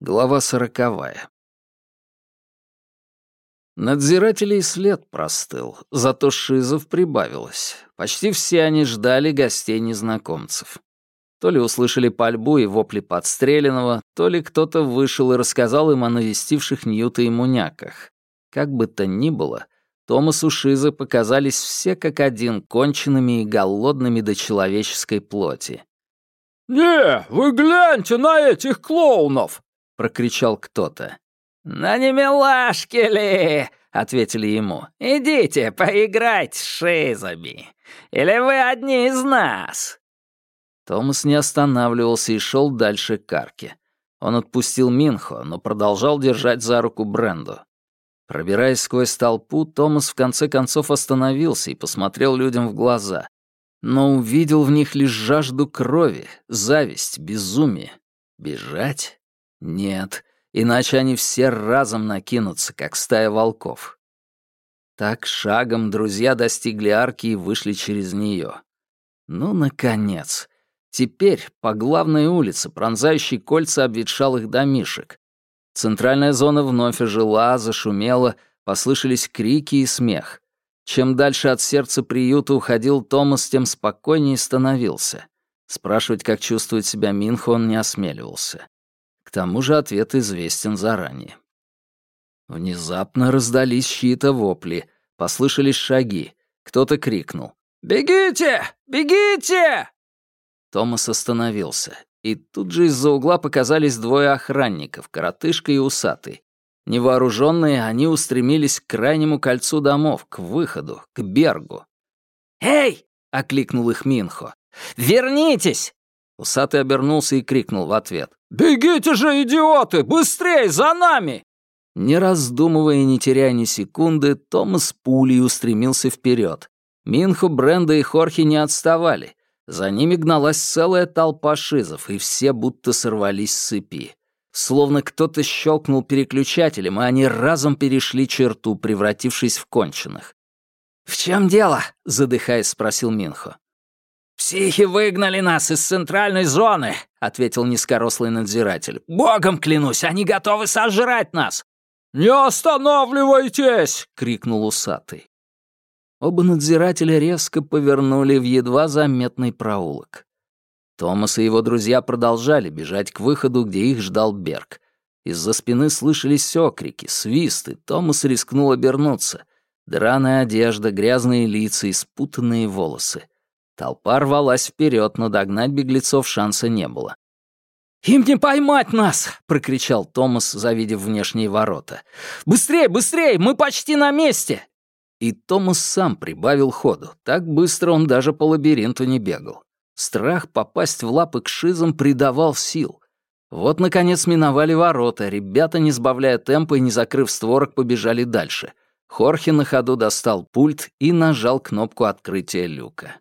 Глава сороковая. Надзирателей след простыл, зато шизов прибавилось. Почти все они ждали гостей-незнакомцев. То ли услышали пальбу и вопли подстреленного, то ли кто-то вышел и рассказал им о навестивших Ньюта и Муняках. Как бы то ни было, Томасу Шиза показались все как один конченными и голодными до человеческой плоти. «Не, вы гляньте на этих клоунов!» — прокричал кто-то. «На не милашки ли?» — ответили ему. «Идите, поиграйте с шизами. Или вы одни из нас?» Томас не останавливался и шел дальше к арке. Он отпустил Минхо, но продолжал держать за руку Бренду. Пробираясь сквозь толпу, Томас в конце концов остановился и посмотрел людям в глаза, но увидел в них лишь жажду крови, зависть, безумие. Бежать? Нет, иначе они все разом накинутся, как стая волков. Так шагом друзья достигли арки и вышли через нее. Ну, наконец. Теперь по главной улице, пронзающей кольца обветшалых домишек. Центральная зона вновь ожила, зашумела, послышались крики и смех. Чем дальше от сердца приюта уходил Томас, тем спокойнее становился. Спрашивать, как чувствует себя Минхо, он не осмеливался. К тому же ответ известен заранее. Внезапно раздались чьи-то вопли, послышались шаги. Кто-то крикнул. «Бегите! Бегите!» Томас остановился, и тут же из-за угла показались двое охранников, коротышка и усатый. Невооруженные, они устремились к крайнему кольцу домов, к выходу, к Бергу. «Эй!» — окликнул их Минхо. «Вернитесь!» Усатый обернулся и крикнул в ответ. «Бегите же, идиоты! Быстрей, за нами!» Не раздумывая и не теряя ни секунды, Томас пулей устремился вперед. Минхо, Бренда и Хорхи не отставали. За ними гналась целая толпа шизов, и все будто сорвались с цепи. Словно кто-то щелкнул переключателем, и они разом перешли черту, превратившись в конченых. «В чем дело?» — задыхаясь, спросил Минхо. «Психи выгнали нас из центральной зоны», — ответил низкорослый надзиратель. «Богом клянусь, они готовы сожрать нас!» «Не останавливайтесь!» — крикнул усатый. Оба надзирателя резко повернули в едва заметный проулок. Томас и его друзья продолжали бежать к выходу, где их ждал Берг. Из-за спины слышались окрики, свисты. Томас рискнул обернуться. Драная одежда, грязные лица и спутанные волосы. Толпа рвалась вперед, но догнать беглецов шанса не было. «Им не поймать нас!» — прокричал Томас, завидев внешние ворота. «Быстрей, быстрей! Мы почти на месте!» И Томас сам прибавил ходу. Так быстро он даже по лабиринту не бегал. Страх попасть в лапы к шизам придавал сил. Вот, наконец, миновали ворота. Ребята, не сбавляя темпа и не закрыв створок, побежали дальше. Хорхе на ходу достал пульт и нажал кнопку открытия люка.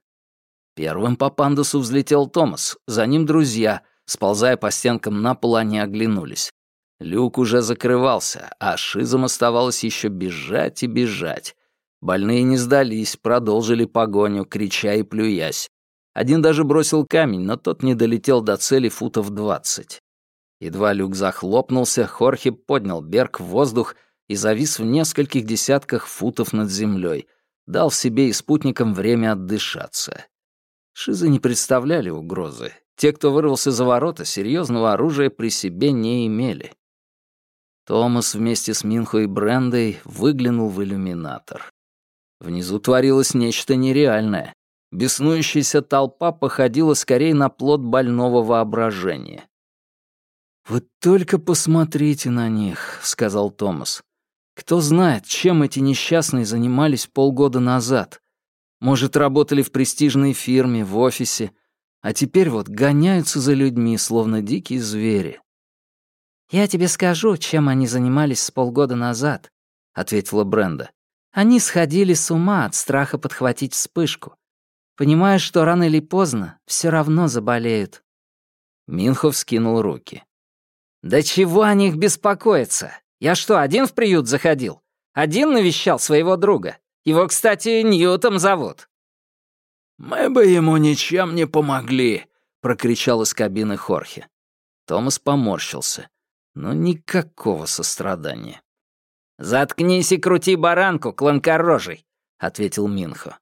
Первым по пандусу взлетел Томас, за ним друзья. Сползая по стенкам на пол, они оглянулись. Люк уже закрывался, а шизам оставалось еще бежать и бежать. Больные не сдались, продолжили погоню, крича и плюясь. Один даже бросил камень, но тот не долетел до цели футов двадцать. Едва люк захлопнулся, Хорхе поднял Берг в воздух и завис в нескольких десятках футов над землей, дал себе и спутникам время отдышаться. Шизы не представляли угрозы. Те, кто вырвался за ворота, серьезного оружия при себе не имели. Томас вместе с Минхо и Брендой выглянул в иллюминатор. Внизу творилось нечто нереальное. Беснующаяся толпа походила скорее на плод больного воображения. «Вы только посмотрите на них», — сказал Томас. «Кто знает, чем эти несчастные занимались полгода назад. Может, работали в престижной фирме, в офисе, а теперь вот гоняются за людьми, словно дикие звери. «Я тебе скажу, чем они занимались с полгода назад», — ответила Бренда. «Они сходили с ума от страха подхватить вспышку. Понимая, что рано или поздно все равно заболеют». Минхов скинул руки. «Да чего о них беспокоиться? Я что, один в приют заходил? Один навещал своего друга? Его, кстати, Ньютом зовут». «Мы бы ему ничем не помогли», — прокричал из кабины Хорхе. Томас поморщился. но никакого сострадания. «Заткнись и крути баранку, кланкорожий», — ответил Минхо.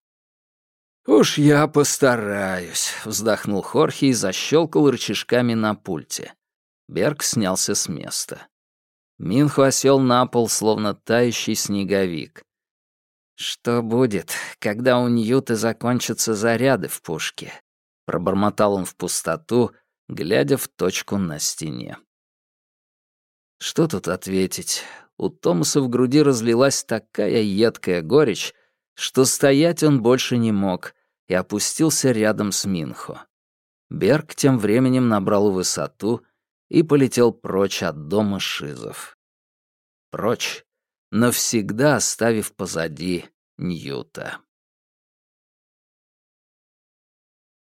«Уж я постараюсь», — вздохнул Хорхе и защелкал рычажками на пульте. Берг снялся с места. Минхо осел на пол, словно тающий снеговик. «Что будет, когда у Ньюта закончатся заряды в пушке?» Пробормотал он в пустоту, глядя в точку на стене. Что тут ответить? У Томаса в груди разлилась такая едкая горечь, что стоять он больше не мог и опустился рядом с Минхо. Берг тем временем набрал высоту и полетел прочь от дома Шизов. Прочь, навсегда оставив позади Ньюта.